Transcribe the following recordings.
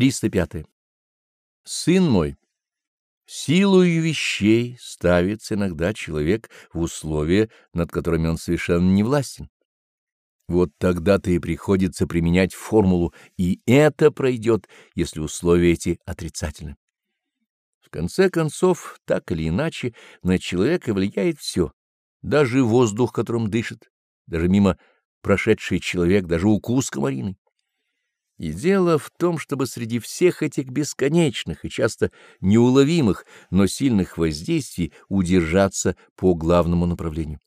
305. Сын мой, силою вещей ставится иногда человек в условия, над которыми он совершенно не властен. Вот тогда-то и приходится применять формулу, и это пройдет, если условия эти отрицательны. В конце концов, так или иначе, на человека влияет все, даже воздух, которым дышит, даже мимо прошедший человек, даже укус комариной. И дело в том, чтобы среди всех этих бесконечных и часто неуловимых, но сильных воздействий удержаться по главному направлению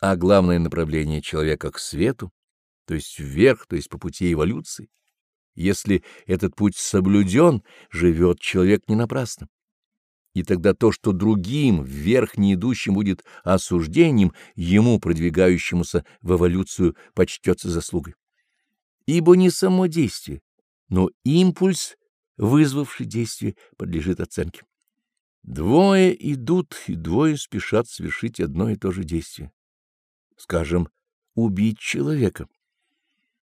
а главное направление человека к свету, то есть вверх, то есть по пути эволюции. Если этот путь соблюден, живет человек не напрасно. И тогда то, что другим, вверх не идущим будет осуждением, ему, продвигающемуся в эволюцию, почтется заслугой. Ибо не само действие, но импульс, вызвавший действие, подлежит оценке. Двое идут, и двое спешат совершить одно и то же действие скажем, убить человека.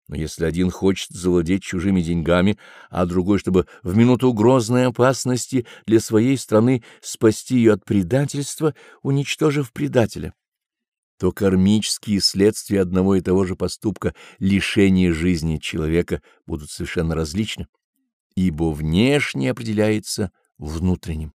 Но если один хочет завладеть чужими деньгами, а другой, чтобы в минуту грозной опасности для своей страны спасти ее от предательства, уничтожив предателя, то кармические следствия одного и того же поступка лишения жизни человека будут совершенно различны, ибо внешне определяется внутренним.